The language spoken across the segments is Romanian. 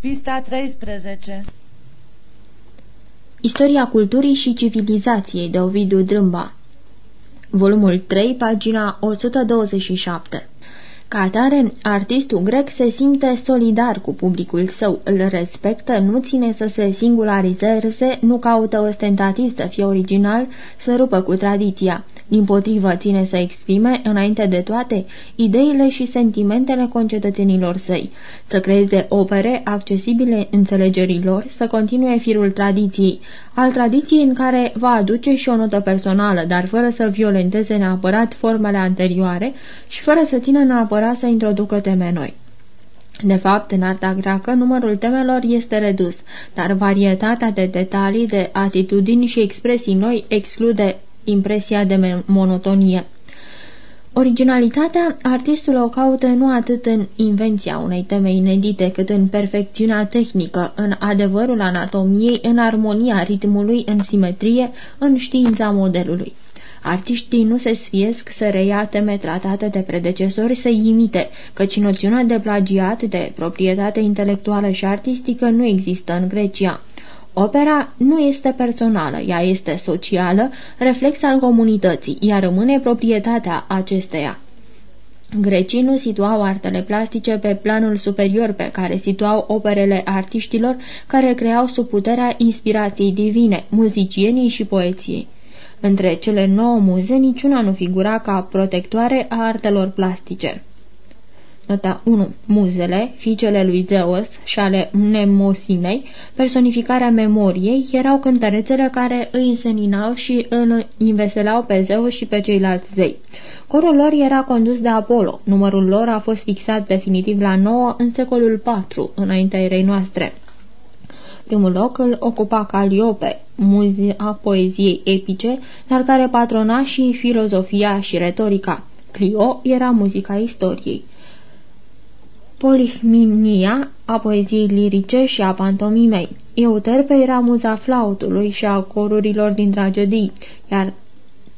Pista 13 Istoria culturii și civilizației de Ovidiu Drâmba. Volumul 3, pagina 127 ca atare, artistul grec se simte solidar cu publicul său, îl respectă, nu ține să se singularizeze, nu caută ostentativ să fie original, să rupă cu tradiția. Din potrivă, ține să exprime, înainte de toate, ideile și sentimentele concetățenilor săi, să creeze opere accesibile înțelegerilor, să continue firul tradiției, al tradiției în care va aduce și o notă personală, dar fără să violenteze neapărat formele anterioare și fără să țină neapărat să introducă teme noi. De fapt, în arta greacă, numărul temelor este redus, dar varietatea de detalii, de atitudini și expresii noi exclude impresia de monotonie. Originalitatea artistul o caută nu atât în invenția unei teme inedite, cât în perfecțiunea tehnică, în adevărul anatomiei, în armonia ritmului, în simetrie, în știința modelului. Artiștii nu se sfiesc să reia teme tratate de predecesori să imite, căci noțiunea de plagiat, de proprietate intelectuală și artistică nu există în Grecia. Opera nu este personală, ea este socială, reflex al comunității, ea rămâne proprietatea acesteia. Grecii nu situau artele plastice pe planul superior pe care situau operele artiștilor care creau sub puterea inspirației divine, muzicienii și poeției. Între cele nouă muze niciuna nu figura ca protectoare a artelor plastice. Nota 1. Muzele, fiicele lui Zeus și ale Mnemosinei, personificarea memoriei, erau cântărețele care îi înseninau și îl înveselau pe Zeus și pe ceilalți zei. Corul lor era condus de Apollo. Numărul lor a fost fixat definitiv la 9 în secolul IV, înaintea erei noastre. Primul loc îl ocupa Caliope, muzea poeziei epice, dar care patrona și filozofia și retorica. Clio era muzica istoriei. Polihmimnia a poeziei lirice și a pantomimei. Euterpe era muza flautului și a corurilor din tragedii, iar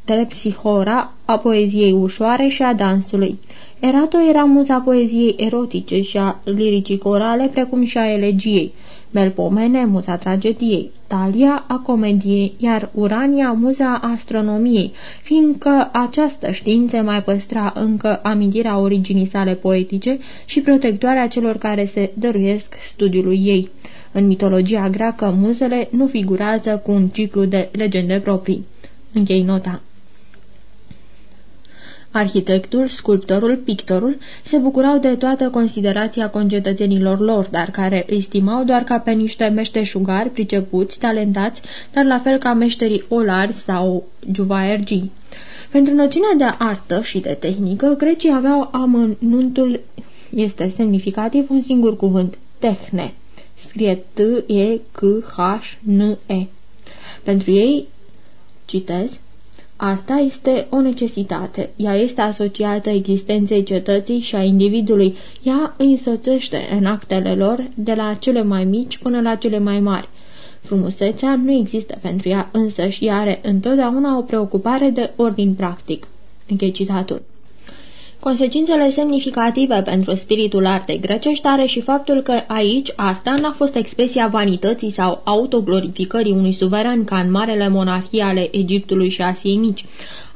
Terpsihora a poeziei ușoare și a dansului. Erato era muza poeziei erotice și a liricii corale, precum și a elegiei. Melpomene, muza tragediei, Talia a comediei, iar Urania muza astronomiei, fiindcă această știință mai păstra încă amintirea originii sale poetice și protectoarea celor care se dăruiesc studiului ei. În mitologia greacă, muzele nu figurează cu un ciclu de legende proprii. Închei nota. Arhitectul, sculptorul, pictorul se bucurau de toată considerația concetățenilor lor, dar care îi stimau doar ca pe niște meșteșugari pricepuți, talentați, dar la fel ca meșterii olari sau juvaergii. Pentru noțiunea de artă și de tehnică, grecii aveau amănuntul, este semnificativ un singur cuvânt, tehne. Scrie T-E-C-H-N-E. Pentru ei, citez, Arta este o necesitate, ea este asociată existenței cetății și a individului, ea îi însoțește în actele lor de la cele mai mici până la cele mai mari. Frumusețea nu există pentru ea însă și are întotdeauna o preocupare de ordin practic. Închei citatul. Consecințele semnificative pentru spiritul artei grecești are și faptul că aici arta n-a fost expresia vanității sau autoglorificării unui suveran ca în marele monarhie ale Egiptului și Asiei Mici.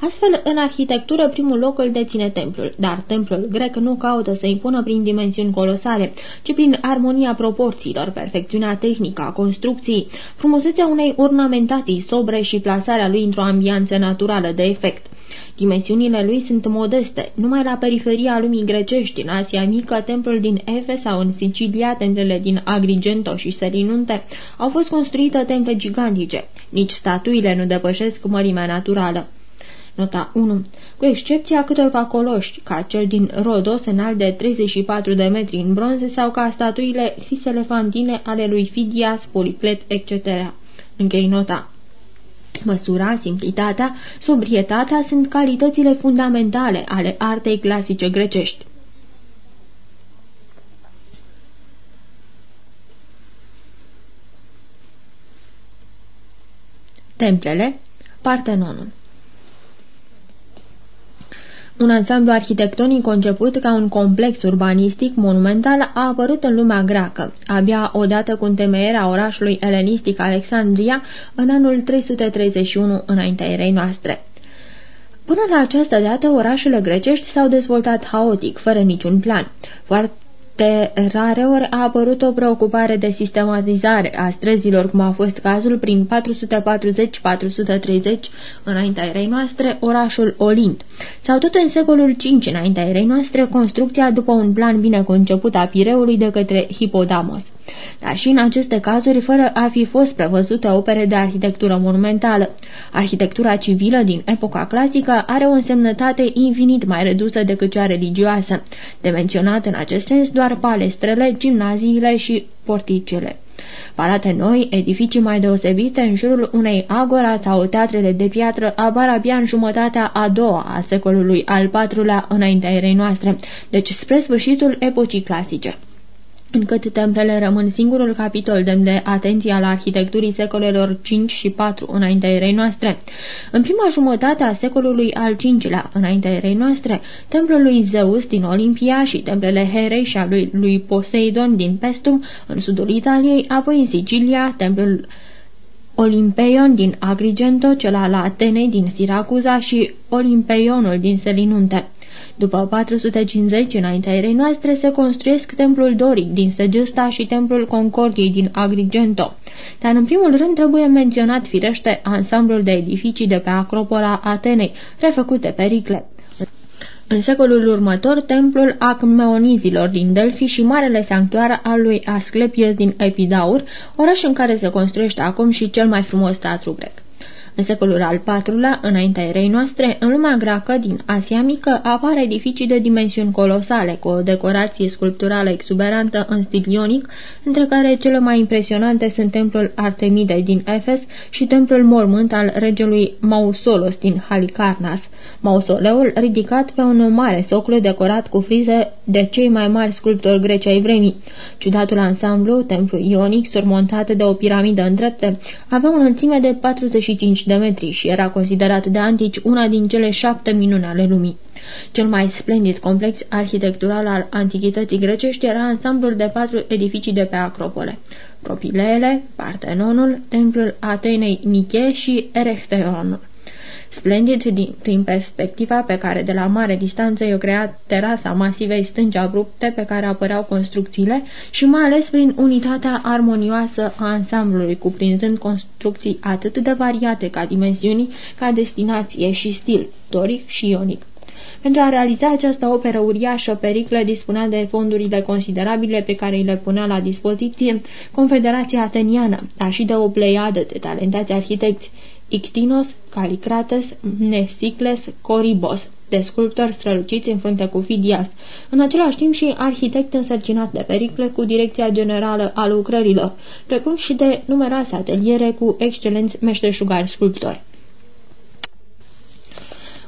Astfel, în arhitectură, primul loc îl deține templul, dar templul grec nu caută să impună prin dimensiuni colosale, ci prin armonia proporțiilor, perfecțiunea tehnică a construcției, frumusețea unei ornamentații sobre și plasarea lui într-o ambianță naturală de efect. Dimensiunile lui sunt modeste. Numai la periferia lumii grecești, în Asia Mică, templul din Efe sau în Sicilia, templele din Agrigento și Selinunte, au fost construite temple gigantice. Nici statuile nu depășesc mărimea naturală. Nota 1. Cu excepția câtorva coloși, ca cel din Rodos înalt de 34 de metri în bronze sau ca statuile criselefantine ale lui Fidias, Policlet, etc. Închei nota. Măsura, simplitatea, sobrietatea sunt calitățile fundamentale ale artei clasice grecești. Templele, Partenonul Un ansamblu arhitectonic conceput ca un complex urbanistic monumental a apărut în lumea greacă, abia odată cu întemeierea orașului elenistic Alexandria în anul 331 înaintea erei noastre. Până la această dată, orașele grecești s-au dezvoltat haotic, fără niciun plan. Foarte de rare ori a apărut o preocupare de sistematizare a străzilor, cum a fost cazul prin 440-430 înaintea erei noastre, orașul Olint. Sau tot în secolul V înaintea erei noastre, construcția după un plan bine conceput a Pireului de către Hipodamos dar și în aceste cazuri fără a fi fost prevăzute opere de arhitectură monumentală. Arhitectura civilă din epoca clasică are o însemnătate infinit mai redusă decât cea religioasă, de menționat în acest sens doar palestrele, gimnaziile și porticele. Palate noi, edificii mai deosebite în jurul unei agora sau teatrele de piatră apar abia în jumătatea a doua a secolului al patrulea înaintea erei noastre, deci spre sfârșitul epocii clasice încât templele rămân singurul capitol demn de atenție al arhitecturii secolelor 5 și 4 înaintea erei noastre. În prima jumătate a secolului al V-lea înaintea erei noastre, templul lui Zeus din Olimpia și templele Herei și a lui, lui Poseidon din Pestum în sudul Italiei, apoi în Sicilia, templul Olimpeion din Agrigento, cel al Atenei din Siracuza și Olimpeionul din Selinunte. După 450 înaintea erei noastre se construiesc templul Doric din Segesta și templul Concordiei din Agrigento. Dar în primul rând trebuie menționat firește ansamblul de edificii de pe Acropola Atenei, refăcute Pericle. În secolul următor, templul Acmeonizilor din Delphi și marele sanctuar al lui Asclepios din Epidaur, oraș în care se construiește acum și cel mai frumos teatru grec. În secolul al IV-lea, înaintea erei noastre, în lumea greacă din Asia Mică apar edificii de dimensiuni colosale, cu o decorație sculpturală exuberantă în stil ionic, între care cele mai impresionante sunt templul Artemidei din Efes și templul mormânt al regelui Mausolos din Halicarnas, mausoleul ridicat pe un mare soclu decorat cu frize de cei mai mari sculptori greci ai vremii. Ciudatul ansamblu, templu ionic, surmontat de o piramidă în drepte, avea o înălțime de 45 de metri și era considerat de antici una din cele șapte minuni ale lumii. Cel mai splendid complex arhitectural al antichității grecești era ansamblul de patru edificii de pe Acropole. Propileele, Partenonul, templul Atenei Niche și Erechteonul. Splendid din, prin perspectiva pe care de la mare distanță i-o crea terasa masivei stângi abrupte pe care apăreau construcțiile și mai ales prin unitatea armonioasă a ansamblului, cuprinzând construcții atât de variate ca dimensiuni, ca destinație și stil, doric și ionic. Pentru a realiza această operă uriașă, Pericle dispunea de fondurile considerabile pe care îi le punea la dispoziție Confederația Ateniană, dar și de o pleiadă de talentați arhitecți, Ictinos, Calicrates, Nesicles, Coribos, de sculptori străluciți în frunte cu Fidias, în același timp și arhitect însărcinat de Pericle cu direcția generală a lucrărilor, precum și de numeroase ateliere cu excelenți meșteșugari sculptori.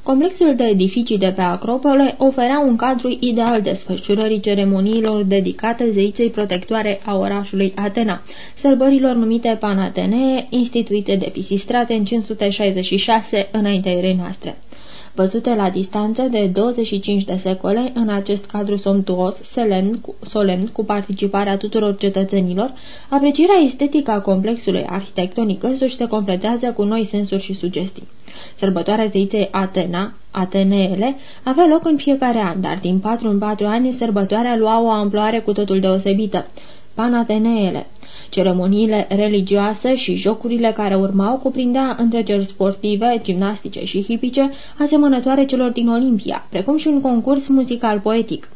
Complexul de edificii de pe Acropole oferea un cadru ideal desfășurării ceremoniilor dedicate zeiței protectoare a orașului Atena, sărbărilor numite Panatenee, instituite de Pisistrate în 566 înaintea erei noastre. Văzute la distanță de 25 de secole, în acest cadru somptuos, solemn cu, solemn, cu participarea tuturor cetățenilor, aprecierea estetică a complexului arhitectonic însuși se completează cu noi sensuri și sugestii. Sărbătoarea zeiței Atena, Ateneele, avea loc în fiecare an, dar din patru în patru ani sărbătoarea lua o amploare cu totul deosebită. Panateneele. Ceremoniile religioase și jocurile care urmau cuprindea întreceri sportive, gimnastice și hipice, asemănătoare celor din Olimpia, precum și un concurs muzical poetic.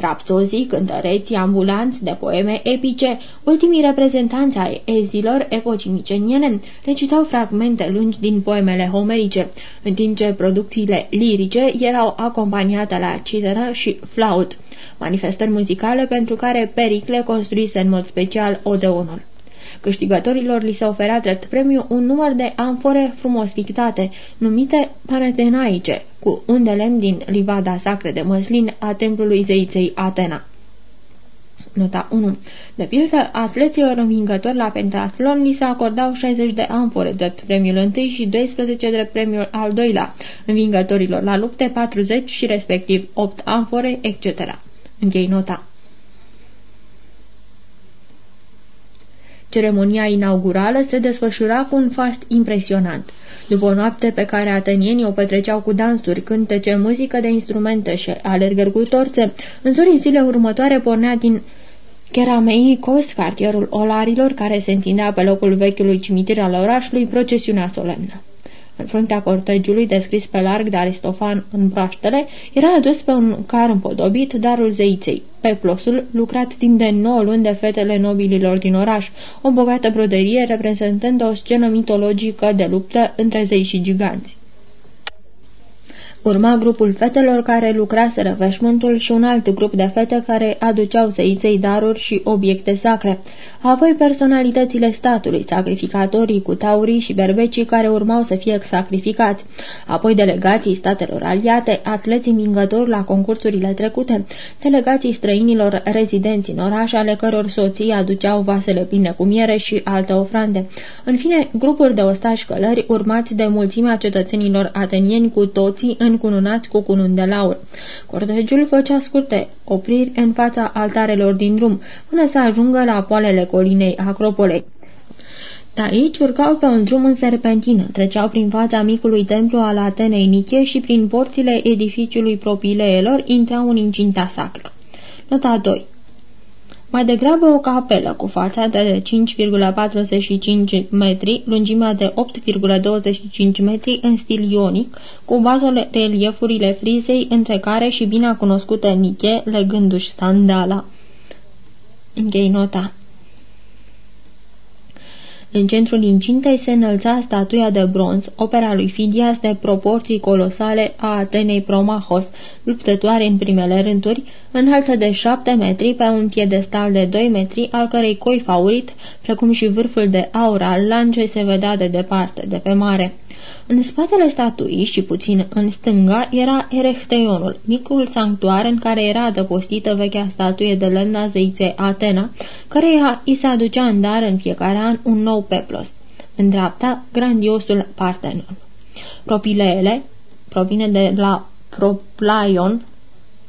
Rapsozii, cântăreții, ambulanți de poeme epice, ultimii reprezentanți ai ezilor epocii miceniene, recitau fragmente lungi din poemele homerice, în timp ce producțiile lirice erau acompaniate la citeră și flaut, manifestări muzicale pentru care Pericle construise în mod special Odeonul. Câștigătorilor li se oferea drept premiu un număr de amfore frumos pictate, numite panetenaice, cu un de lemn din livada sacră de măslin a templului zeiței Atena. Nota 1. De pildă, atleților învingători la pentatlon li se acordau 60 de amfore drept premiul întâi și 12 drept premiul al doilea, învingătorilor la lupte 40 și respectiv 8 amfore, etc. Închei nota. Ceremonia inaugurală se desfășura cu un fast impresionant. După o noapte pe care atenienii o petreceau cu dansuri, cântece, muzică de instrumente și alergări cu torțe, în zorii zile următoare pornea din Cherameicos, cartierul olarilor, care se întindea pe locul vechiului cimitir al orașului, procesiunea solemnă. În fruntea cortegiului, descris pe larg de Aristofan în broaștele, era adus pe un car împodobit darul zeiței, peplosul, lucrat timp de 9 luni de fetele nobililor din oraș, o bogată broderie reprezentând o scenă mitologică de luptă între zei și giganți. Urma grupul fetelor care lucraseră veșmântul și un alt grup de fete care aduceau zeiței daruri și obiecte sacre. Apoi personalitățile statului, sacrificatorii cu taurii și berbecii care urmau să fie sacrificați. Apoi delegații statelor aliate, atleții mingători la concursurile trecute, delegații străinilor rezidenți în oraș ale căror soții aduceau vasele pline cu miere și alte ofrande. În fine, grupuri de ostași călări urmați de mulțimea cetățenilor atenieni cu toții în încununați cu cunun de laur. Cortegiul făcea scurte opriri în fața altarelor din drum, până să ajungă la poalele colinei Acropolei. De aici urcau pe un drum în serpentină, treceau prin fața micului templu al Atenei Niche și prin porțile edificiului propileelor intrau în incinta sacră. Nota 2 mai degrabă o capelă cu fațadă de 5,45 metri, lungimea de 8,25 metri în stil ionic, cu bazole reliefurile frizei, între care și bine cunoscută niche, legându-și sandala. Închei nota. În centrul incintei se înălța statuia de bronz, opera lui Fidias de proporții colosale a Atenei Promahos, luptătoare în primele rânduri, înaltă de șapte metri pe un piedestal de doi metri, al cărei coi faurit, precum și vârful de aur al lancei se vedea de departe, de pe mare. În spatele statuii și puțin în stânga era Erechteionul, micul sanctuar în care era adăpostită vechea statuie de lemn a zeiței Atena, căreia i se aducea în dar în fiecare an un nou peplos. În dreapta, grandiosul Partenon. Propileele provine de la proplaion,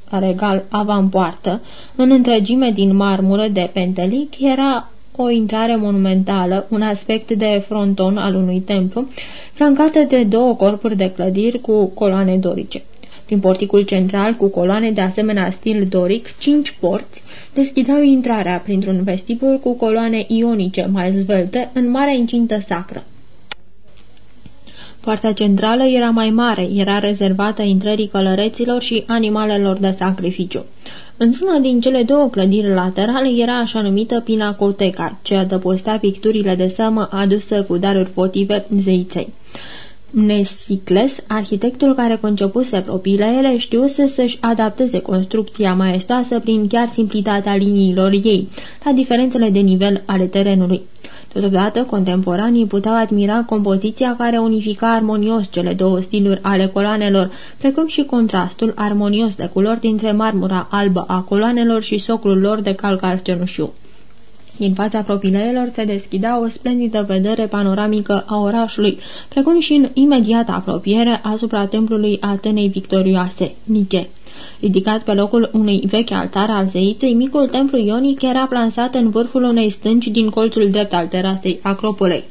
care egal avampoartă, în întregime din marmură de pentelic, era o intrare monumentală, un aspect de fronton al unui templu, flancată de două corpuri de clădiri cu coloane dorice. Prin porticul central, cu coloane de asemenea stil doric, cinci porți deschideau intrarea printr-un vestibul cu coloane ionice mai zvelte în marea incintă sacră. Poarta centrală era mai mare, era rezervată intrării călăreților și animalelor de sacrificiu. Într-una din cele două clădiri laterale era așa numită Pinacoteca, ce adăpostea picturile de seamă aduse cu daruri votive zeiței. Nesicles, arhitectul care concepuse propriile ele, știuse să-și adapteze construcția maestoasă prin chiar simplitatea liniilor ei, la diferențele de nivel ale terenului. Totodată, contemporanii puteau admira compoziția care unifica armonios cele două stiluri ale coloanelor, precum și contrastul armonios de culori dintre marmura albă a coloanelor și soclul lor de calcar cenușiu. Din fața propileelor se deschidea o splendidă vedere panoramică a orașului, precum și în imediată apropiere asupra templului Atenei victorioase, Nike. Ridicat pe locul unui vechi altar al zeiței, micul templu ionic era plansat în vârful unei stânci din colțul drept al terasei Acropolei.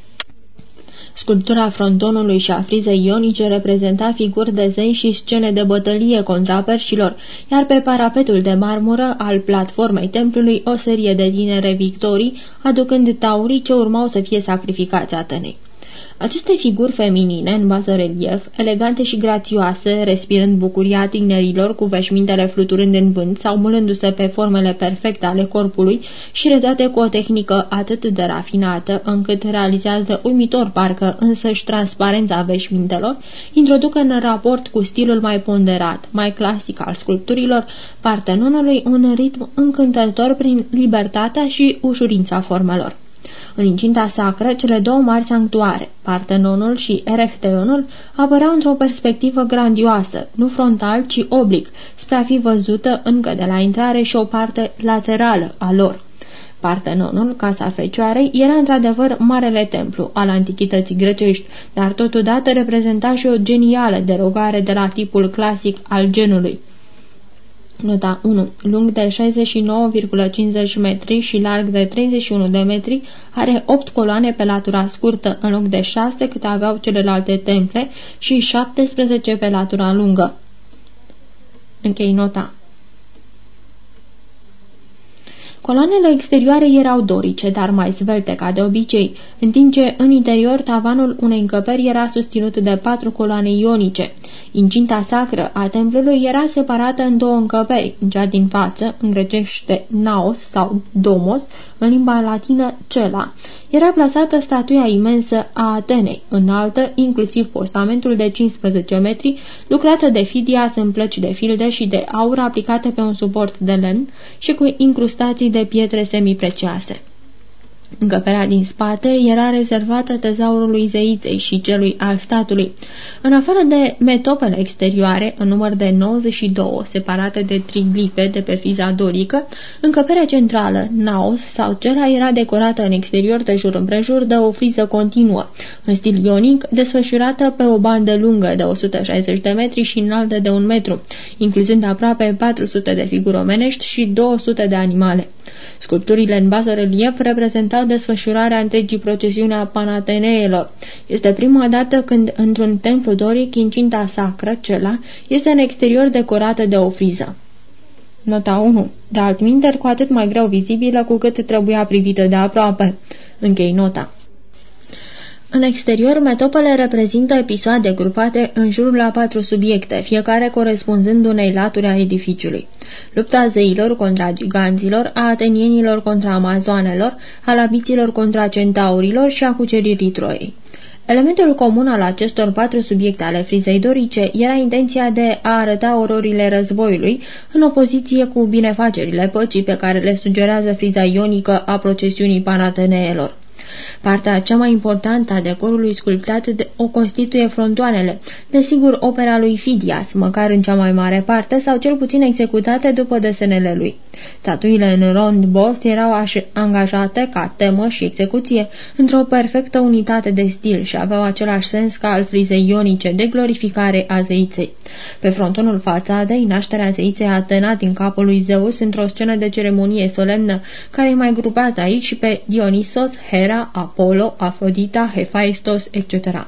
Sculptura frontonului și a frizei ionice reprezenta figuri de zei și scene de bătălie contra perșilor, iar pe parapetul de marmură al platformei templului o serie de tinere victorii, aducând taurii ce urmau să fie sacrificați Atenei. Aceste figuri feminine în bază relief, elegante și grațioase, respirând bucuria tinerilor cu veșmintele fluturând în vânt sau mulându-se pe formele perfecte ale corpului și redate cu o tehnică atât de rafinată încât realizează uimitor parcă însăși transparența veșmintelor, introduc în raport cu stilul mai ponderat, mai clasic al sculpturilor Partenonului un ritm încântător prin libertatea și ușurința formelor. În incinta sacră, cele două mari sanctuare, Partenonul și Erechteonul, apăreau într-o perspectivă grandioasă, nu frontal, ci oblic, spre a fi văzută încă de la intrare și o parte laterală a lor. Partenonul, Casa Fecioarei, era într-adevăr marele templu al antichității grecești, dar totodată reprezenta și o genială derogare de la tipul clasic al genului. Nota 1. Lung de 69,50 metri și larg de 31 de metri, are 8 coloane pe latura scurtă, în loc de 6 cât aveau celelalte temple și 17 pe latura lungă. Închei nota. Coloanele exterioare erau dorice, dar mai svelte ca de obicei, în timp ce în interior tavanul unei încăperi era susținut de patru coloane ionice. Incinta sacră a templului era separată în două încăperi, cea din față, în grecește naos sau domos, în limba latină cela. Era plasată statuia imensă a Atenei, înaltă, inclusiv postamentul de 15 metri, lucrată de Fidias în plăci de filde și de aur aplicate pe un suport de lemn și cu incrustații de pietre semiprecioase. Încăperea din spate era rezervată tezaurului zeiței și celui al statului. În afară de metopele exterioare, în număr de 92, separate de triglife de pe friza dorică, încăperea centrală, naos sau cela era decorată în exterior de jur împrejur de o friză continuă, în stil ionic, desfășurată pe o bandă lungă de 160 de metri și înaltă de un metru, incluzând aproape 400 de figuri omenești și 200 de animale. Sculpturile în bază-relief reprezentau desfășurarea întregii procesiuni a Panateneelor. Este prima dată când, într-un templu doric, incinta sacră, cela, este în exterior decorată de o friză. Nota 1. De altminteri, cu atât mai greu vizibilă cu cât trebuia privită de aproape. Închei nota. În exterior, metopele reprezintă episoade grupate în jurul la patru subiecte, fiecare corespunzând unei laturi a edificiului. Lupta zeilor contra giganților, a atenienilor contra amazoanelor, a labiților contra centaurilor și a cuceririi Troiei. Elementul comun al acestor patru subiecte ale frizei dorice era intenția de a arăta ororile războiului în opoziție cu binefacerile păcii pe care le sugerează friza ionică a procesiunii panateneelor. Partea cea mai importantă a decorului sculptat de, o constituie frontoanele, desigur opera lui Fidias, măcar în cea mai mare parte, sau cel puțin executate după desenele lui. Statuile în rond bost erau angajate ca temă și execuție într-o perfectă unitate de stil și aveau același sens ca al frizei ionice de glorificare a zeiței. Pe frontonul fațadei, nașterea zeiței Atena din capul lui Zeus într-o scenă de ceremonie solemnă, care mai grupează aici și pe Dionisos, Hera, Apollo, Afrodita, Hephaistos, etc.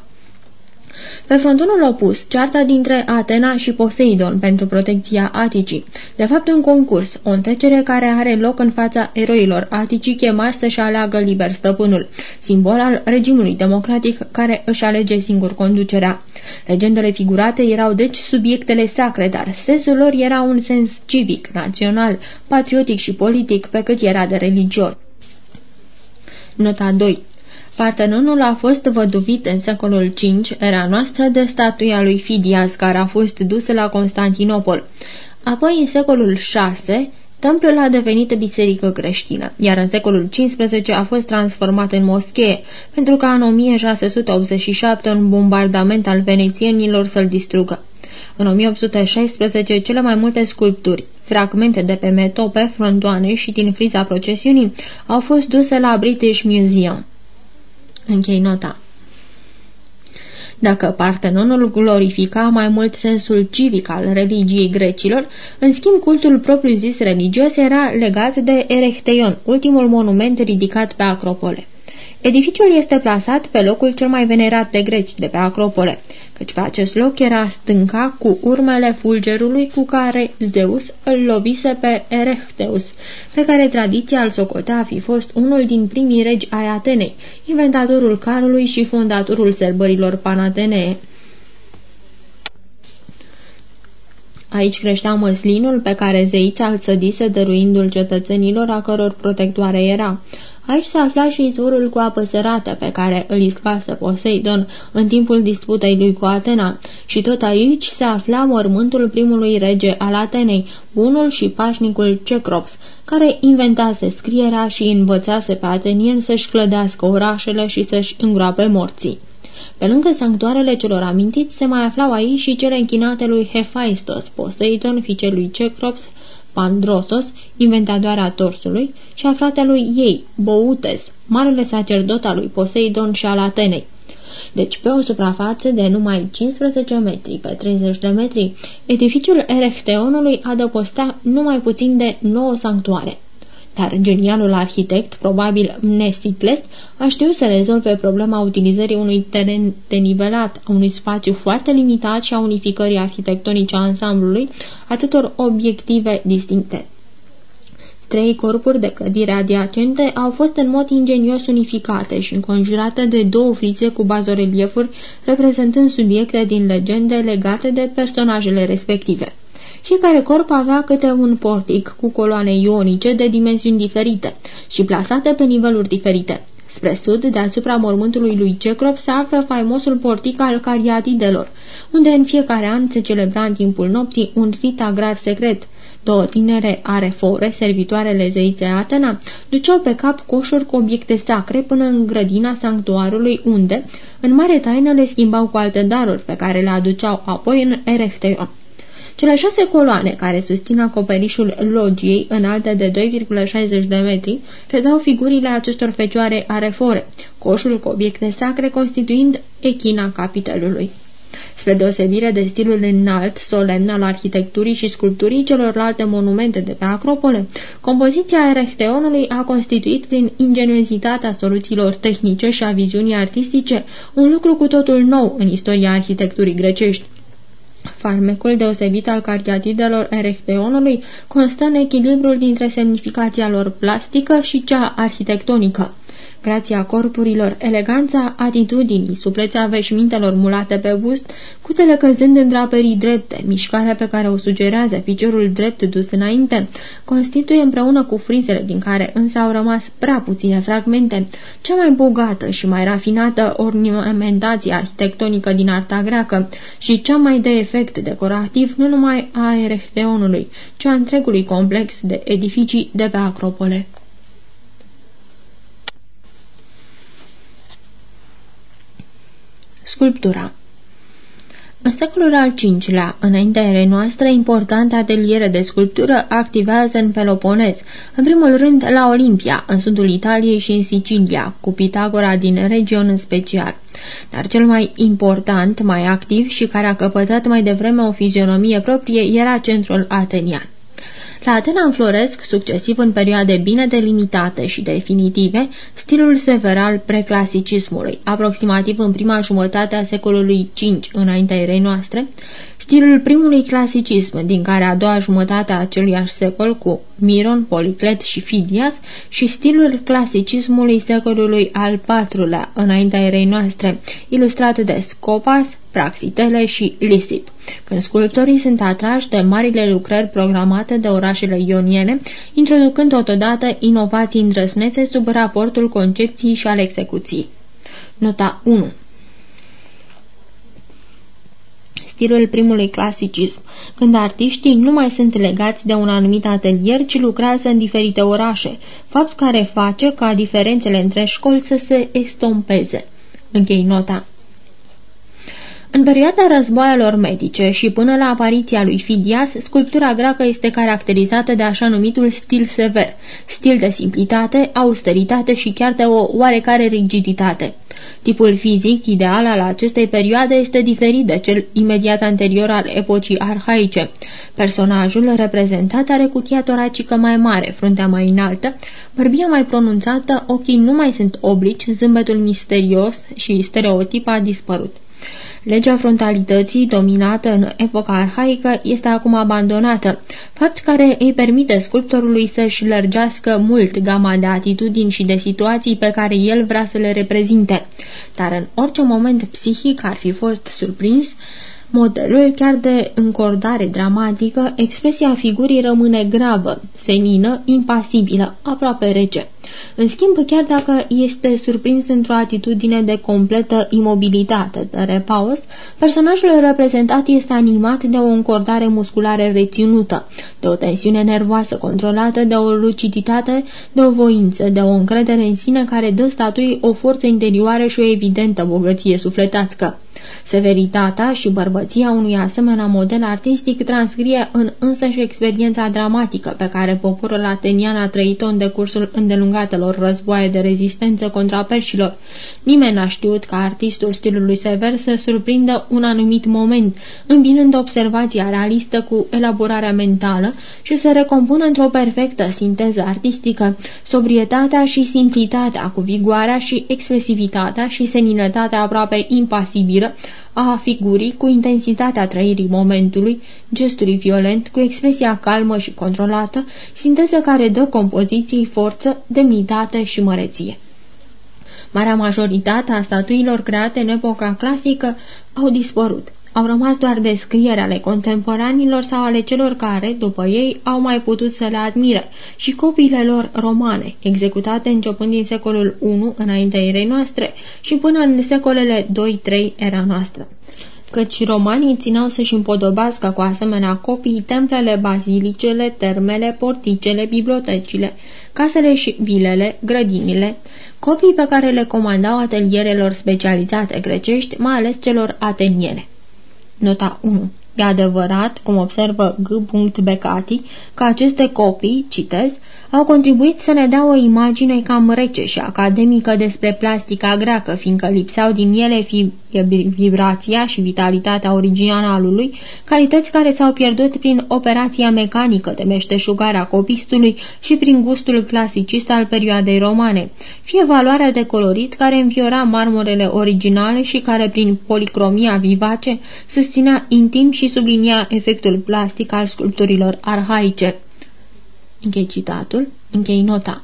Pe frontonul opus, cearta dintre Atena și Poseidon pentru protecția Aticii. De fapt, un concurs, o întrecere care are loc în fața eroilor Aticii chemați să-și aleagă liber stăpânul, simbol al regimului democratic care își alege singur conducerea. Legendele figurate erau deci subiectele sacre, dar sensul lor era un sens civic, național, patriotic și politic, pe cât era de religios. Nota 2 Partenonul a fost văduvit în secolul V, era noastră, de statuia lui Fidias, care a fost dusă la Constantinopol. Apoi, în secolul VI, templul a devenit biserică creștină, iar în secolul XV a fost transformat în moschee, pentru ca în 1687 un bombardament al venețienilor să-l distrugă. În 1816, cele mai multe sculpturi, fragmente de pe metope, frontoane și din friza procesiunii, au fost duse la British Museum. Închei nota. Dacă Partenonul glorifica mai mult sensul civic al religiei grecilor, în schimb cultul propriu-zis religios era legat de Erechteion, ultimul monument ridicat pe Acropole. Edificiul este plasat pe locul cel mai venerat de greci de pe Acropole, căci pe acest loc era stânca cu urmele fulgerului cu care Zeus îl lovise pe Erechteus, pe care tradiția îl socotea a fi fost unul din primii regi ai Atenei, inventatorul carului și fondatorul sărbărilor panatenee. Aici creștea măslinul pe care zeița îl sădise dăruindu-l cetățenilor a căror protectoare era. Aici se afla și izvorul cu apă sărată pe care îl iscase Poseidon în timpul disputei lui cu Atena și tot aici se afla mormântul primului rege al Atenei, bunul și pașnicul Cecrops, care inventase scrierea și învățase pe atenieni să-și clădească orașele și să-și îngroape morții. Pe lângă sanctuarele celor amintiți se mai aflau aici și cele închinate lui Hephaistos, Poseidon, fiice lui Cecrops, Pandrosos, inventatoarea torsului, și a fratelui ei, Boutes, marele sacerdot al lui Poseidon și al Atenei. Deci, pe o suprafață de numai 15 metri pe 30 de metri, edificiul Erechteonului adăpostea numai puțin de 9 sanctuare. Dar genialul arhitect, probabil Mnesicles, a știut să rezolve problema utilizării unui teren denivelat, a unui spațiu foarte limitat și a unificării arhitectonice a ansamblului, atâtor obiective distincte. Trei corpuri de clădire adiacente au fost în mod ingenios unificate și înconjurate de două frize cu bazoreliefuri reprezentând subiecte din legende legate de personajele respective. Fiecare corp avea câte un portic cu coloane ionice de dimensiuni diferite și plasate pe niveluri diferite. Spre sud, deasupra mormântului lui Cecrop, se află faimosul portic al Cariatidelor, unde în fiecare an se celebra în timpul nopții un rit agrar secret. Două tinere arefore, servitoarele zeițe Atena, duceau pe cap coșuri cu obiecte sacre până în grădina sanctuarului unde, în mare taină, le schimbau cu alte daruri pe care le aduceau apoi în Erechteion. Cele șase coloane care susțin acoperișul logiei, înalte de 2,60 de metri, redau figurile acestor fecioare arefore, coșul cu obiecte sacre constituind echina capitelului. Spre deosebire de stilul înalt, solemn al arhitecturii și sculpturii celorlalte monumente de pe Acropole, compoziția Erechteonului a constituit prin ingeniozitatea soluțiilor tehnice și a viziunii artistice un lucru cu totul nou în istoria arhitecturii grecești. Farmecul deosebit al cariatidelor erechteonului constă în echilibrul dintre semnificația lor plastică și cea arhitectonică grația corpurilor, eleganța atitudinii, suplețea veșmintelor mulate pe bust, cutele căzând în draperii drepte, mișcarea pe care o sugerează piciorul drept dus înainte, constituie împreună cu frizele din care însă au rămas prea puține fragmente, cea mai bogată și mai rafinată ornamentație arhitectonică din arta greacă și cea mai de efect decorativ nu numai a Erechteonului, ci a întregului complex de edificii de pe Acropole. Sculptura în secolul al V-lea, înaintea erei noastre, importante ateliere de sculptură activează în Peloponez, în primul rând la Olimpia, în sudul Italiei și în Sicilia, cu Pitagora din region în special. Dar cel mai important, mai activ și care a căpătat mai devreme o fizionomie proprie era centrul atenian. La Atena înfloresc, succesiv în perioade bine delimitate și definitive, stilul sever al preclasicismului, aproximativ în prima jumătate a secolului V înaintea erei noastre, stilul primului clasicism, din care a doua jumătate a aceluiași secol cu Miron, Policlet și Fidias, și stilul clasicismului secolului al IV-lea, înaintea erei noastre, ilustrat de Scopas, Praxitele și Lisip, când sculptorii sunt atrași de marile lucrări programate de orașele ioniene, introducând totodată inovații îndrăsnețe sub raportul concepției și al execuției. Nota 1 stilul primului clasicism, când artiștii nu mai sunt legați de un anumit atelier, ci lucrează în diferite orașe, fapt care face ca diferențele între școli să se estompeze. Închei nota. În perioada războaielor medice și până la apariția lui Fidias, sculptura greacă este caracterizată de așa numitul stil sever, stil de simplitate, austeritate și chiar de o oarecare rigiditate. Tipul fizic ideal al acestei perioade este diferit de cel imediat anterior al epocii arhaice. Personajul reprezentat are cutia toracică mai mare, fruntea mai înaltă, bărbia mai pronunțată, ochii nu mai sunt oblici, zâmbetul misterios și stereotip a dispărut. Legea frontalității, dominată în epoca arhaică, este acum abandonată, fapt care îi permite sculptorului să-și lărgească mult gama de atitudini și de situații pe care el vrea să le reprezinte. Dar în orice moment psihic ar fi fost surprins, Modelul, chiar de încordare dramatică, expresia figurii rămâne gravă, senină, impasibilă, aproape rece. În schimb, chiar dacă este surprins într-o atitudine de completă imobilitate, de repaus, personajul reprezentat este animat de o încordare musculară reținută, de o tensiune nervoasă controlată, de o luciditate, de o voință, de o încredere în sine care dă statui o forță interioară și o evidentă bogăție sufletească. Severitatea și bărbăția unui asemenea model artistic transcrie în însăși experiența dramatică pe care poporul atenian a trăit-o în decursul îndelungatelor războaie de rezistență contra perșilor. Nimeni n-a știut ca artistul stilului sever să surprindă un anumit moment, îmbinând observația realistă cu elaborarea mentală și să recompună într-o perfectă sinteză artistică sobrietatea și simplitatea cu vigoarea și expresivitatea și seninătatea aproape impasibilă a figurii cu intensitatea trăirii momentului, gestului violent, cu expresia calmă și controlată, sinteză care dă compoziției forță, demnitate și măreție. Marea majoritate a statuilor create în epoca clasică au dispărut. Au rămas doar descriere ale contemporanilor sau ale celor care, după ei, au mai putut să le admire și copiile lor romane, executate începând din secolul I înaintea erei noastre și până în secolele 2-3 era noastră căci romanii țineau să-și împodobească cu asemenea copii templele, bazilicele, termele, porticele, bibliotecile, casele și vilele, grădinile, copii pe care le comandau atelierelor specializate grecești, mai ales celor ateniene. Nota 1 E adevărat, cum observă G. Becati, că aceste copii, citez, au contribuit să ne dea o imagine cam rece și academică despre plastica greacă, fiindcă lipseau din ele vibrația și vitalitatea originală a lui, calități care s-au pierdut prin operația mecanică de meșteșugare a copistului și prin gustul clasicist al perioadei romane, fie valoarea de colorit care înviora marmurele originale și care prin policromia vivace susținea intim și sublinia efectul plastic al sculpturilor arhaice. Închei citatul, închei nota.